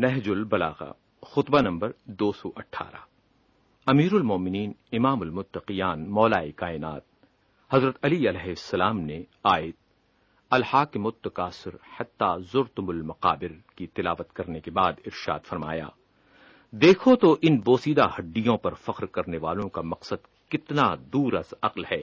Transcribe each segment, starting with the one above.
نہج البلاغا خطبہ نمبر دو سو اٹھارہ۔ امیر المومنین، امام المتقیان مولا کائنات، حضرت علی علیہ السلام نے آیت الحاق متقاصر حتہ ضرتم المقابر کی تلاوت کرنے کے بعد ارشاد فرمایا، دیکھو تو ان بوسیدہ ہڈیوں پر فخر کرنے والوں کا مقصد کتنا دور از عقل ہے،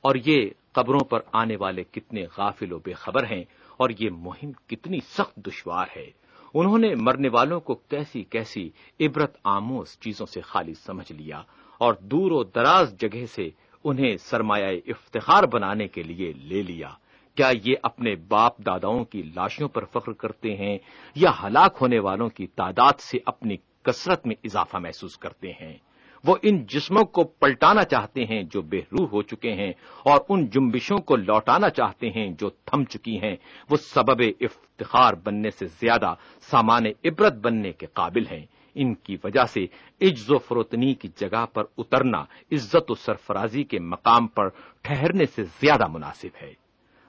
اور یہ قبروں پر آنے والے کتنے غافل و بے خبر ہیں، اور یہ مہم کتنی سخت دشوار ہے۔ انہوں نے مرنے والوں کو کیسی کیسی عبرت آموز چیزوں سے خالی سمجھ لیا اور دور و دراز جگہ سے انہیں سرمایہ افتخار بنانے کے لیے لے لیا۔ کیا یہ اپنے باپ داداؤں کی لاشوں پر فخر کرتے ہیں یا ہلاک ہونے والوں کی تعداد سے اپنی کثرت میں اضافہ محسوس کرتے ہیں؟ وہ ان جسموں کو پلٹانا چاہتے ہیں جو بے روح ہو چکے ہیں اور ان جنبشوں کو لوٹانا چاہتے ہیں جو تھم چکی ہیں۔ وہ سبب افتخار بننے سے زیادہ سامان عبرت بننے کے قابل ہیں۔ ان کی وجہ سے عجز و فروتنی کی جگہ پر اترنا عزت و سرفرازی کے مقام پر ٹھہرنے سے زیادہ مناسب ہے۔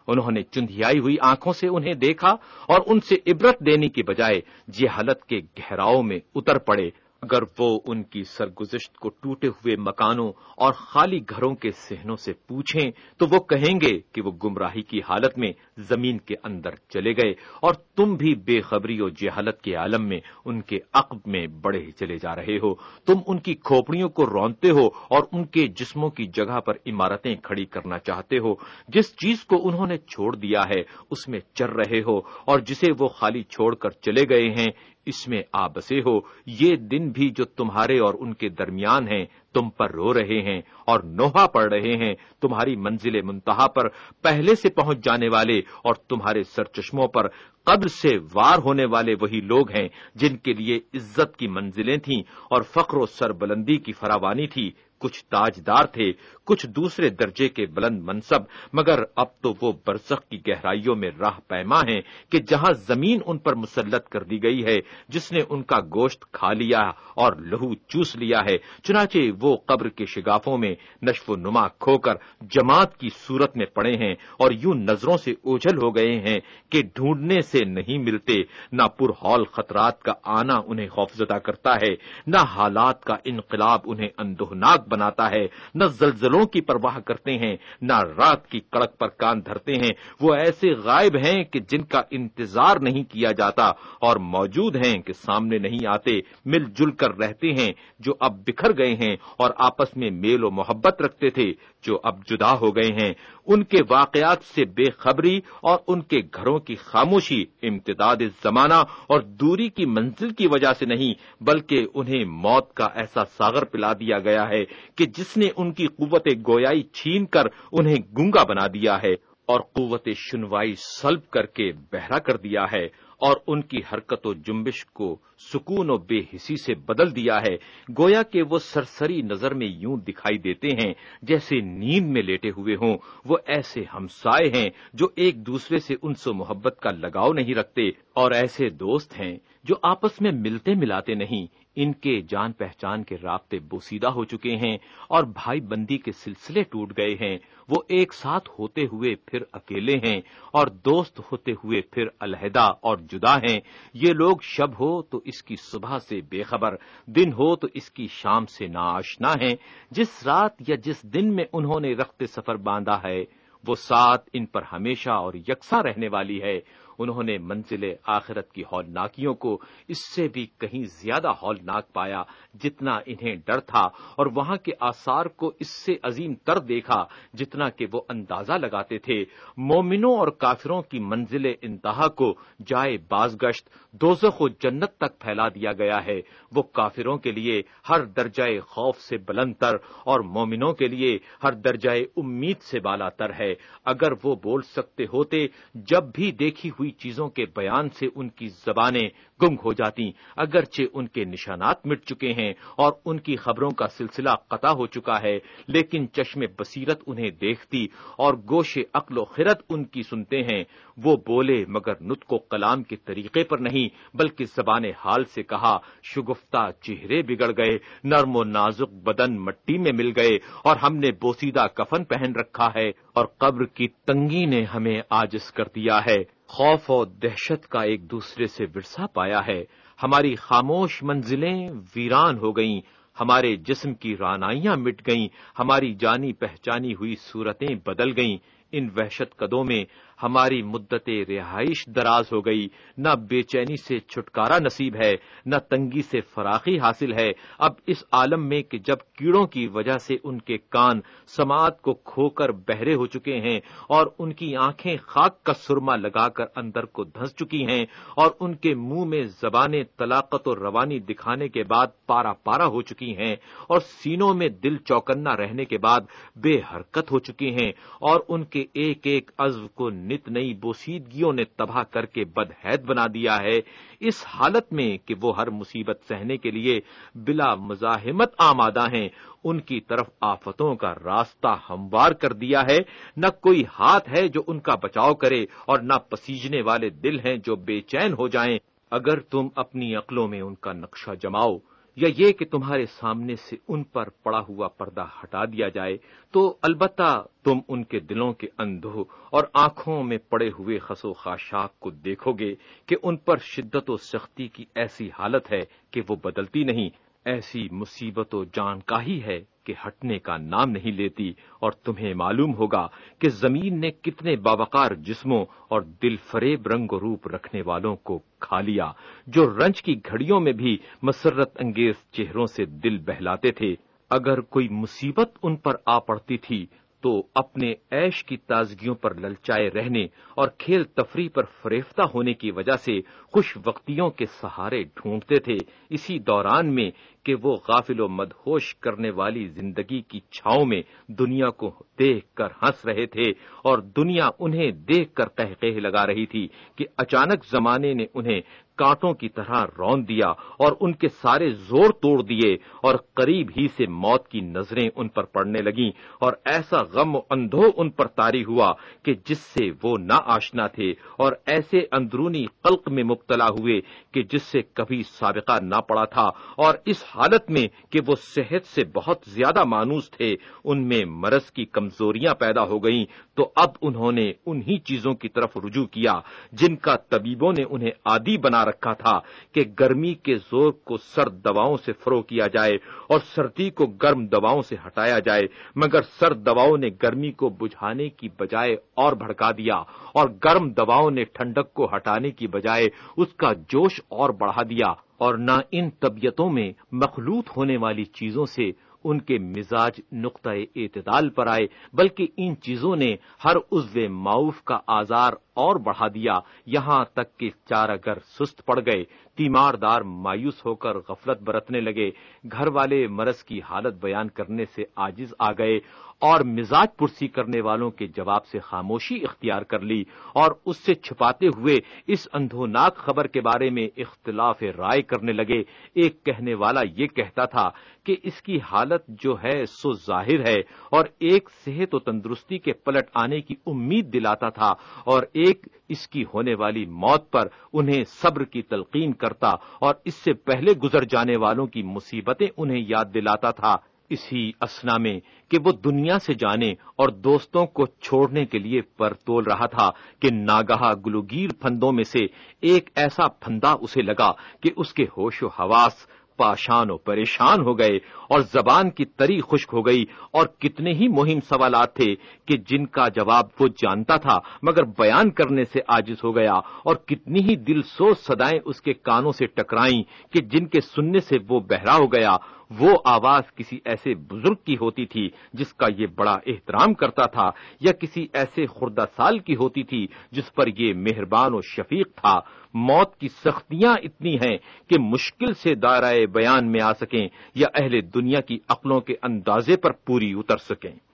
انہوں نے چندیائی ہوئی آنکھوں سے انہیں دیکھا اور ان سے عبرت دینے کی بجائے جہالت کے گہراؤں میں اتر پڑے۔ اگر وہ ان کی سرگزشت کو ٹوٹے ہوئے مکانوں اور خالی گھروں کے سہنوں سے پوچھیں تو وہ کہیں گے کہ وہ گمراہی کی حالت میں زمین کے اندر چلے گئے اور تم بھی بے خبری و جہالت کے عالم میں ان کے عقب میں بڑے چلے جا رہے ہو۔ تم ان کی کھوپڑیوں کو رونتے ہو اور ان کے جسموں کی جگہ پر عمارتیں کھڑی کرنا چاہتے ہو۔ جس چیز کو انہوں نے چھوڑ دیا ہے، اس میں چر رہے ہو اور جسے وہ خالی چھوڑ کر چلے گئے ہیں اس میں آ بسے ہو، یہ دن بھی جو تمہارے اور ان کے درمیان ہیں، تم پر رو رہے ہیں اور نوحا پڑ رہے ہیں، تمہاری منزل منتہا پر پہلے سے پہنچ جانے والے اور تمہارے سرچشموں پر قبل سے وار ہونے والے وہی لوگ ہیں جن کے لیے عزت کی منزلیں تھیں اور فخر و سربلندی کی فراوانی تھی۔ کچھ تاجدار تھے، کچھ دوسرے درجے کے بلند منصب، مگر اب تو وہ برسخ کی گہرائیوں میں راہ پیما ہیں کہ جہاں زمین ان پر مسلط کر دی گئی ہے، جس نے ان کا گوشت کھا لیا اور لہو چوس لیا ہے، چنانچہ وہ قبر کے شگافوں میں نشف و نما کھو کر جماعت کی صورت میں پڑے ہیں اور یوں نظروں سے اوجھل ہو گئے ہیں کہ ڈھونڈنے سے نہیں ملتے، نہ پر ہال خطرات کا آنا انہیں خوفزدہ کرتا ہے، نہ حالات کا انقلاب انہیں اندوہناک بناتا ہے۔ نہ زلزلوں کی پرواہ کرتے ہیں، نہ رات کی کڑک پر کان دھرتے ہیں۔ وہ ایسے غائب ہیں کہ جن کا انتظار نہیں کیا جاتا اور موجود ہیں کہ سامنے نہیں آتے، مل جل کر رہتے ہیں جو اب بکھر گئے ہیں اور آپس میں میل و محبت رکھتے تھے جو اب جدا ہو گئے ہیں۔ ان کے واقعات سے بے خبری اور ان کے گھروں کی خاموشی امتداد زمانہ اور دوری کی منزل کی وجہ سے نہیں، بلکہ انہیں موت کا ایسا ساغر پلا دیا گیا ہے۔ کہ جس نے ان کی قوت گویائی چھین کر انہیں گنگا بنا دیا ہے اور قوت شنوائی سلب کر کے بہرا کر دیا ہے اور ان کی حرکت و جنبش کو سکون و بے حسی سے بدل دیا ہے، گویا کہ وہ سرسری نظر میں یوں دکھائی دیتے ہیں جیسے نیند میں لیٹے ہوئے ہوں۔ وہ ایسے ہمسائے ہیں جو ایک دوسرے سے ان سے محبت کا لگاؤ نہیں رکھتے اور ایسے دوست ہیں۔ جو آپس میں ملتے ملاتے نہیں، ان کے جان پہچان کے رابطے بوسیدہ ہو چکے ہیں اور بھائی بندی کے سلسلے ٹوٹ گئے ہیں۔ وہ ایک ساتھ ہوتے ہوئے پھر اکیلے ہیں اور دوست ہوتے ہوئے پھر علیحدہ اور جدا ہیں۔ یہ لوگ شب ہو تو اس کی صبح سے بے خبر، دن ہو تو اس کی شام سے ناشنا ہیں۔ جس رات یا جس دن میں انہوں نے رخت سفر باندھا ہے، وہ ساتھ ان پر ہمیشہ اور یکساں رہنے والی ہے۔ انہوں نے منزل آخرت کی ہولناکیوں کو اس سے بھی کہیں زیادہ ہولناک پایا جتنا انہیں ڈر تھا اور وہاں کے آثار کو اس سے عظیم تر دیکھا جتنا کہ وہ اندازہ لگاتے تھے۔ مومنوں اور کافروں کی منزل انتہا کو جائے بازگشت، دوزخ و جنت تک پھیلا دیا گیا ہے۔ وہ کافروں کے لیے ہر درجۂ خوف سے بلند تر اور مومنوں کے لیے ہر درجۂ امید سے بالا تر ہے۔ اگر وہ بول سکتے ہوتے، جب بھی دیکھی ہوئی چیزوں کے بیان سے ان کی زبانیں گنگ ہو جاتی، اگرچہ ان کے نشانات مٹ چکے ہیں اور ان کی خبروں کا سلسلہ قطع ہو چکا ہے، لیکن چشم بصیرت انہیں دیکھتی اور گوش عقل و خرت ان کی سنتے ہیں۔ وہ بولے مگر نت کو کلام کے طریقے پر نہیں، بلکہ زبان حال سے کہا، شگفتہ چہرے بگڑ گئے، نرم و نازک بدن مٹی میں مل گئے اور ہم نے بوسیدہ کفن پہن رکھا ہے اور قبر کی تنگی نے ہمیں آجز کر دیا ہے۔ خوف اور دہشت کا ایک دوسرے سے ورثہ پایا ہے۔ ہماری خاموش منزلیں ویران ہو گئیں۔ ہمارے جسم کی رانائیاں مٹ گئیں۔ ہماری جانی پہچانی ہوئی صورتیں بدل گئیں۔ ان وحشت قدوں میں ہماری مدت رہائش دراز ہو گئی۔ نہ بے چینی سے چھٹکارا نصیب ہے، نہ تنگی سے فراخی حاصل ہے۔ اب اس عالم میں کہ جب کیڑوں کی وجہ سے ان کے کان سماعت کو کھو کر بہرے ہو چکے ہیں اور ان کی آنکھیں خاک کا سرما لگا کر اندر کو دھنس چکی ہیں اور ان کے منہ میں زبانیں طلاقت و روانی دکھانے کے بعد پارا پارا ہو چکی ہیں اور سینوں میں دل چوکنا رہنے کے بعد بے حرکت ہو چکی ہیں اور ان کے ایک ایک عزو کو نت نئی بوسیدگیوں نے تباہ کر کے بدحید بنا دیا ہے۔ اس حالت میں کہ وہ ہر مصیبت سہنے کے لیے بلا مزاحمت آمادہ ہیں، ان کی طرف آفتوں کا راستہ ہموار کر دیا ہے۔ نہ کوئی ہاتھ ہے جو ان کا بچاؤ کرے اور نہ پسیجنے والے دل ہیں جو بے چین ہو جائیں۔ اگر تم اپنی عقلوں میں ان کا نقشہ جماؤ یا یہ کہ تمہارے سامنے سے ان پر پڑا ہوا پردہ ہٹا دیا جائے، تو البتہ تم ان کے دلوں کے اندھو اور آنکھوں میں پڑے ہوئے خسو خاشاک کو دیکھو گے کہ ان پر شدت و سختی کی ایسی حالت ہے کہ وہ بدلتی نہیں، ایسی مصیبت و جان کا ہی ہے۔ کے ہٹنے کا نام نہیں لیتی اور تمہیں معلوم ہوگا کہ زمین نے کتنے باوقار جسموں اور دل فریب رنگ و روپ رکھنے والوں کو کھا لیا، جو رنج کی گھڑیوں میں بھی مسرت انگیز چہروں سے دل بہلاتے تھے۔ اگر کوئی مصیبت ان پر آ پڑتی تھی تو اپنے عیش کی تازگیوں پر للچائے رہنے اور کھیل تفریح پر فریفتہ ہونے کی وجہ سے خوش وقتیوں کے سہارے ڈھونڈتے تھے۔ اسی دوران میں کہ وہ غافل و مدہوش کرنے والی زندگی کی چھاؤں میں دنیا کو دیکھ کر ہنس رہے تھے اور دنیا انہیں دیکھ کر کہہ لگا رہی تھی کہ اچانک زمانے نے انہیں کانٹوں کی طرح رون دیا اور ان کے سارے زور توڑ دیے اور قریب ہی سے موت کی نظریں ان پر پڑنے لگیں اور ایسا غم اندھو ان پر تاری ہوا کہ جس سے وہ نہ آشنا تھے اور ایسے اندرونی قلق میں مبتلا ہوئے کہ جس سے کبھی سابقہ نہ پڑا تھا اور اس حالت میں کہ وہ صحت سے بہت زیادہ مانوس تھے، ان میں مرض کی کمزوریاں پیدا ہو گئیں تو اب انہوں نے انہی چیزوں کی طرف رجوع کیا جن کا طبیبوں نے انہیں عادی بنا رکھا تھا کہ گرمی کے زور کو سرد دواؤں سے فروغ کیا جائے اور سردی کو گرم دواؤں سے ہٹایا جائے، مگر سرد دواؤں نے گرمی کو بجھانے کی بجائے اور بھڑکا دیا اور گرم دواؤں نے ٹھنڈک کو ہٹانے کی بجائے اس کا جوش اور بڑھا دیا اور نہ ان طبیعتوں میں مخلوط ہونے والی چیزوں سے ان کے مزاج نقطۂ اعتدال پر آئے، بلکہ ان چیزوں نے ہر عزو معاف کا آزار اور بڑھا دیا، یہاں تک کہ چارہ گر سست پڑ گئے۔ تیمار دار مایوس ہو کر غفلت برتنے لگے۔ گھر والے مرض کی حالت بیان کرنے سے آجز آ گئے اور مزاج پرسی کرنے والوں کے جواب سے خاموشی اختیار کر لی اور اس سے چھپاتے ہوئے اس اندھوناک خبر کے بارے میں اختلاف رائے کرنے لگے۔ ایک کہنے والا یہ کہتا تھا کہ اس کی حالت جو ہے سو ظاہر ہے اور ایک صحت و تندرستی کے پلٹ آنے کی امید دلاتا تھا اور ایک اس کی ہونے والی موت پر انہیں صبر کی تلقین کر کرتا اور اس سے پہلے گزر جانے والوں کی مصیبتیں انہیں یاد دلاتا تھا۔ اسی اسنا میں کہ وہ دنیا سے جانے اور دوستوں کو چھوڑنے کے لیے پر تول رہا تھا کہ ناگاہ گلوگیر پھندوں میں سے ایک ایسا پھندا اسے لگا کہ اس کے ہوش و حواس پاشان و پریشان ہو گئے اور زبان کی تری خشک ہو گئی اور کتنے ہی مہم سوالات تھے کہ جن کا جواب وہ جانتا تھا مگر بیان کرنے سے آجز ہو گیا اور کتنی ہی دل سوچ سدائیں اس کے کانوں سے ٹکرائیں کہ جن کے سننے سے وہ بہرا ہو گیا وہ آواز کسی ایسے بزرگ کی ہوتی تھی جس کا یہ بڑا احترام کرتا تھا یا کسی ایسے خوردہ سال کی ہوتی تھی جس پر یہ مہربان و شفیق تھا موت کی سختیاں اتنی ہیں کہ مشکل سے دائرۂ بیان میں آ سکیں یا اہل دنیا کی عقلوں کے اندازے پر پوری اتر سکیں۔